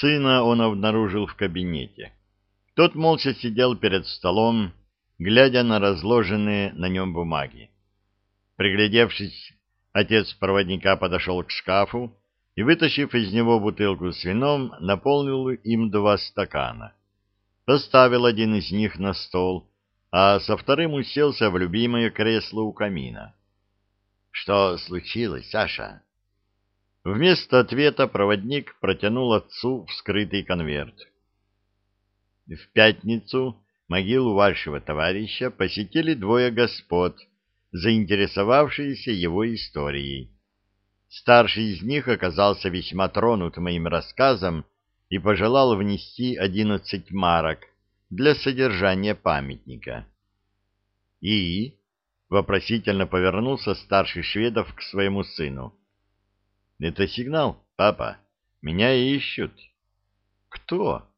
Сына он обнаружил в кабинете. Тот молча сидел перед столом, глядя на разложенные на нем бумаги. Приглядевшись, отец проводника подошел к шкафу и, вытащив из него бутылку с вином, наполнил им два стакана. Поставил один из них на стол, а со вторым уселся в любимое кресло у камина. — Что случилось, Саша? Вместо ответа проводник протянул отцу вскрытый конверт. В пятницу могилу вашего товарища посетили двое господ, заинтересовавшиеся его историей. Старший из них оказался весьма тронут моим рассказом и пожелал внести одиннадцать марок для содержания памятника. «И?» — вопросительно повернулся старший шведов к своему сыну. Это сигнал, папа. Меня ищут. Кто?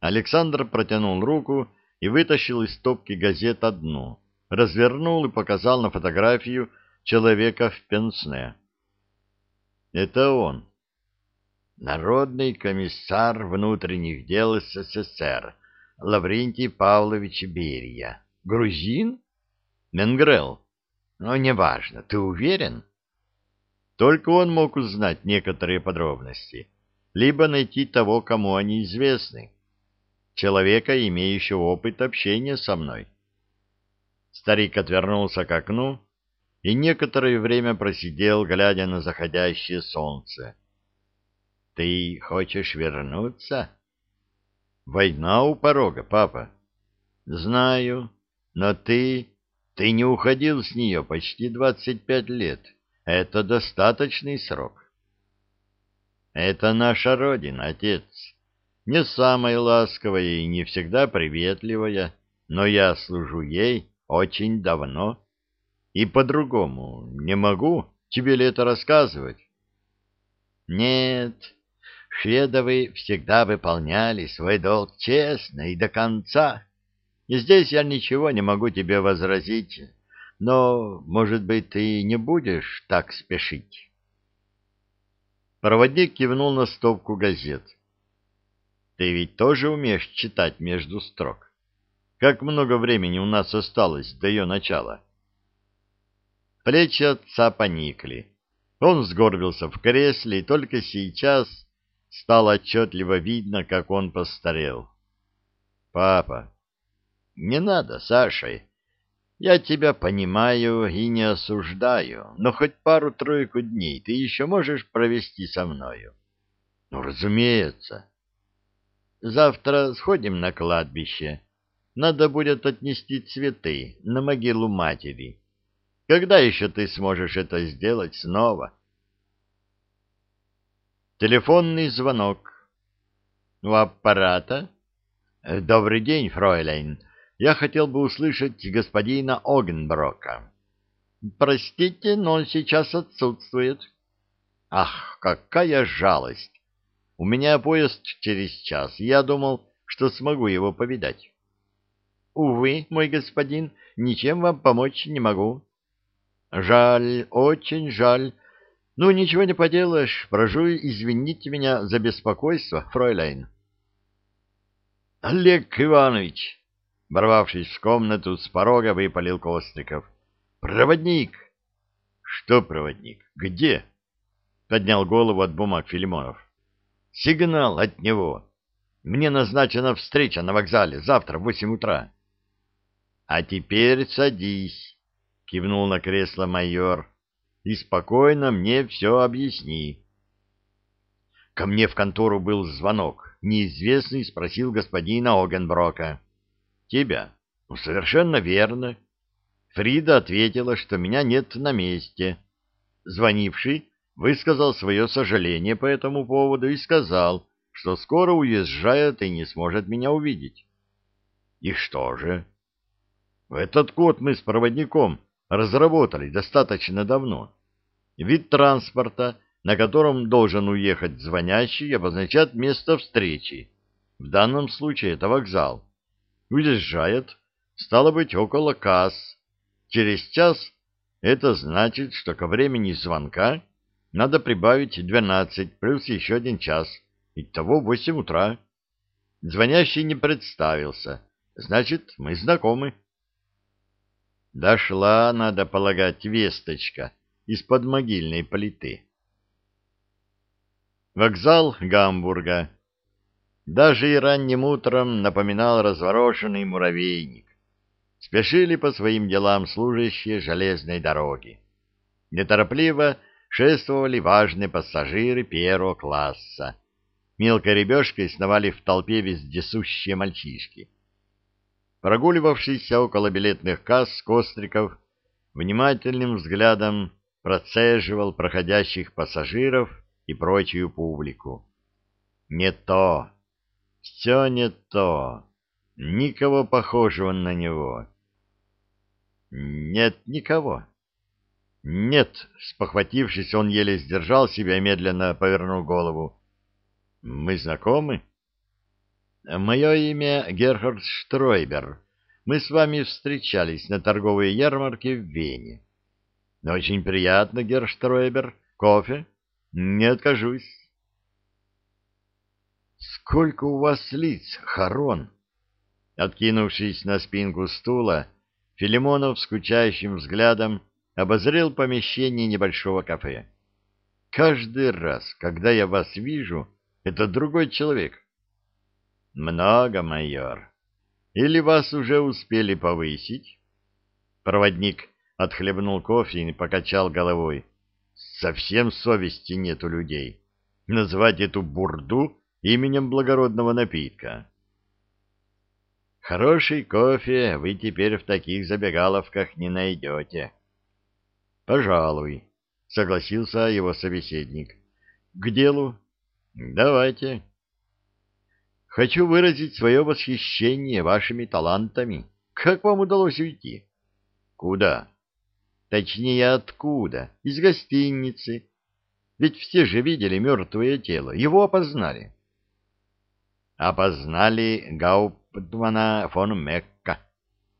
Александр протянул руку и вытащил из стопки газет одну, развернул и показал на фотографию человека в пенсне. Это он. Народный комиссар внутренних дел СССР Лаврентий Павлович Берия. Грузин? Менгрел. Ну, неважно. Ты уверен? — только он мог узнать некоторые подробности, либо найти того, кому они известны, человека, имеющего опыт общения со мной. Старик отвернулся к окну и некоторое время просидел, глядя на заходящее солнце. — Ты хочешь вернуться? — Война у порога, папа. — Знаю, но ты... Ты не уходил с нее почти двадцать пять лет. — это достаточный срок. Это наша Родина, отец. Не самая ласковая и не всегда приветливая, но я служу ей очень давно. И по-другому не могу тебе ли это рассказывать? Нет, шведовы всегда выполняли свой долг честно и до конца. И здесь я ничего не могу тебе возразить но, может быть, ты не будешь так спешить? Проводник кивнул на стопку газет. Ты ведь тоже умеешь читать между строк? Как много времени у нас осталось до ее начала? Плечи отца поникли. Он сгорбился в кресле, и только сейчас стало отчетливо видно, как он постарел. — Папа, не надо, Саша, я тебя понимаю и не осуждаю, но хоть пару-тройку дней ты еще можешь провести со мною. Ну, разумеется. Завтра сходим на кладбище. Надо будет отнести цветы на могилу матери. Когда еще ты сможешь это сделать снова? Телефонный звонок. У аппарата? Добрый день, фройлейн я хотел бы услышать господина Огенброка. Простите, но он сейчас отсутствует. Ах, какая жалость! У меня поезд через час, я думал, что смогу его повидать. Увы, мой господин, ничем вам помочь не могу. Жаль, очень жаль. Ну, ничего не поделаешь, прошу извините меня за беспокойство, фройляйн. Олег Иванович, Ворвавшись в комнату, с порога выпалил Костриков. «Проводник!» «Что проводник? Где?» Поднял голову от бумаг Филимонов. «Сигнал от него. Мне назначена встреча на вокзале завтра в восемь утра». «А теперь садись», — кивнул на кресло майор, — «и спокойно мне все объясни». Ко мне в контору был звонок. Неизвестный спросил господина Огенброка. Тебя? Ну, совершенно верно. Фрида ответила, что меня нет на месте. Звонивший высказал свое сожаление по этому поводу и сказал, что скоро уезжает и не сможет меня увидеть. И что же? Этот код мы с проводником разработали достаточно давно. Вид транспорта, на котором должен уехать звонящий, обозначает место встречи. В данном случае это вокзал. Уезжает, стало быть, около касс. Через час это значит, что ко времени звонка надо прибавить двенадцать плюс еще один час. Итого восемь утра. Звонящий не представился. Значит, мы знакомы. Дошла, надо полагать, весточка из-под могильной плиты. Вокзал Гамбурга. Даже и ранним утром напоминал разворошенный муравейник. Спешили по своим делам служащие железной дороги. Неторопливо шествовали важные пассажиры первого класса. Мелкой ребешкой сновали в толпе вездесущие мальчишки. Прогуливавшийся около билетных касс Костриков внимательным взглядом процеживал проходящих пассажиров и прочую публику. Не то, все не то, никого похожего на него. Нет никого. Нет, спохватившись, он еле сдержал себя и медленно повернул голову. Мы знакомы? Мое имя Герхард Штройбер. Мы с вами встречались на торговой ярмарке в Вене. Очень приятно, Герштройбер. Кофе? Не откажусь. Сколько у вас лиц, Харон? Откинувшись на спинку стула, Филимонов скучающим взглядом обозрел помещение небольшого кафе. Каждый раз, когда я вас вижу, это другой человек. Много, майор. Или вас уже успели повысить? Проводник отхлебнул кофе и покачал головой. Совсем совести нет у людей. Назвать эту бурду именем благородного напитка. Хороший кофе вы теперь в таких забегаловках не найдете. Пожалуй, согласился его собеседник. К делу. Давайте. Хочу выразить свое восхищение вашими талантами. Как вам удалось уйти? Куда? Точнее, откуда? Из гостиницы. Ведь все же видели мертвое тело, его опознали. Опознали Гауптмана фон Мекка,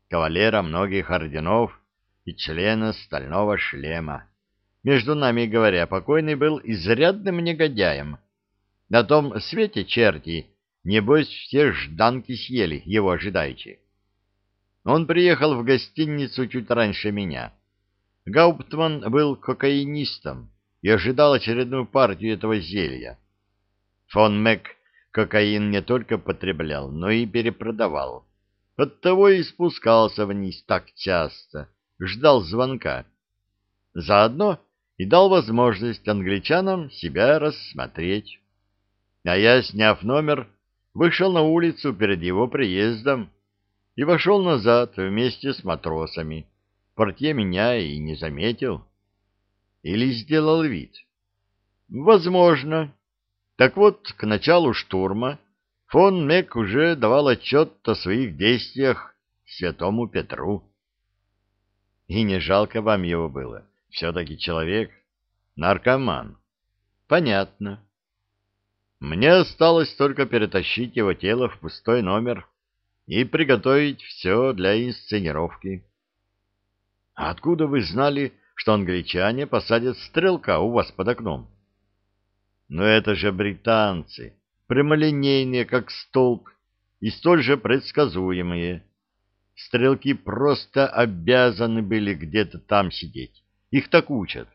кавалера многих орденов и члена стального шлема. Между нами говоря, покойный был изрядным негодяем. На том свете черти, небось, все жданки съели, его ожидаючи. Он приехал в гостиницу чуть раньше меня. Гауптман был кокаинистом и ожидал очередную партию этого зелья. Фон Мек кокаин не только потреблял, но и перепродавал. Оттого и спускался вниз так часто, ждал звонка. Заодно и дал возможность англичанам себя рассмотреть. А я, сняв номер, вышел на улицу перед его приездом и вошел назад вместе с матросами. Портье меня и не заметил. Или сделал вид. Возможно. Так вот, к началу штурма фон Мек уже давал отчет о своих действиях святому Петру. И не жалко вам его было. Все-таки человек. Наркоман. Понятно. Мне осталось только перетащить его тело в пустой номер и приготовить все для инсценировки. А откуда вы знали, что англичане посадят стрелка у вас под окном? Но это же британцы, прямолинейные, как столб, и столь же предсказуемые. Стрелки просто обязаны были где-то там сидеть. Их так учат.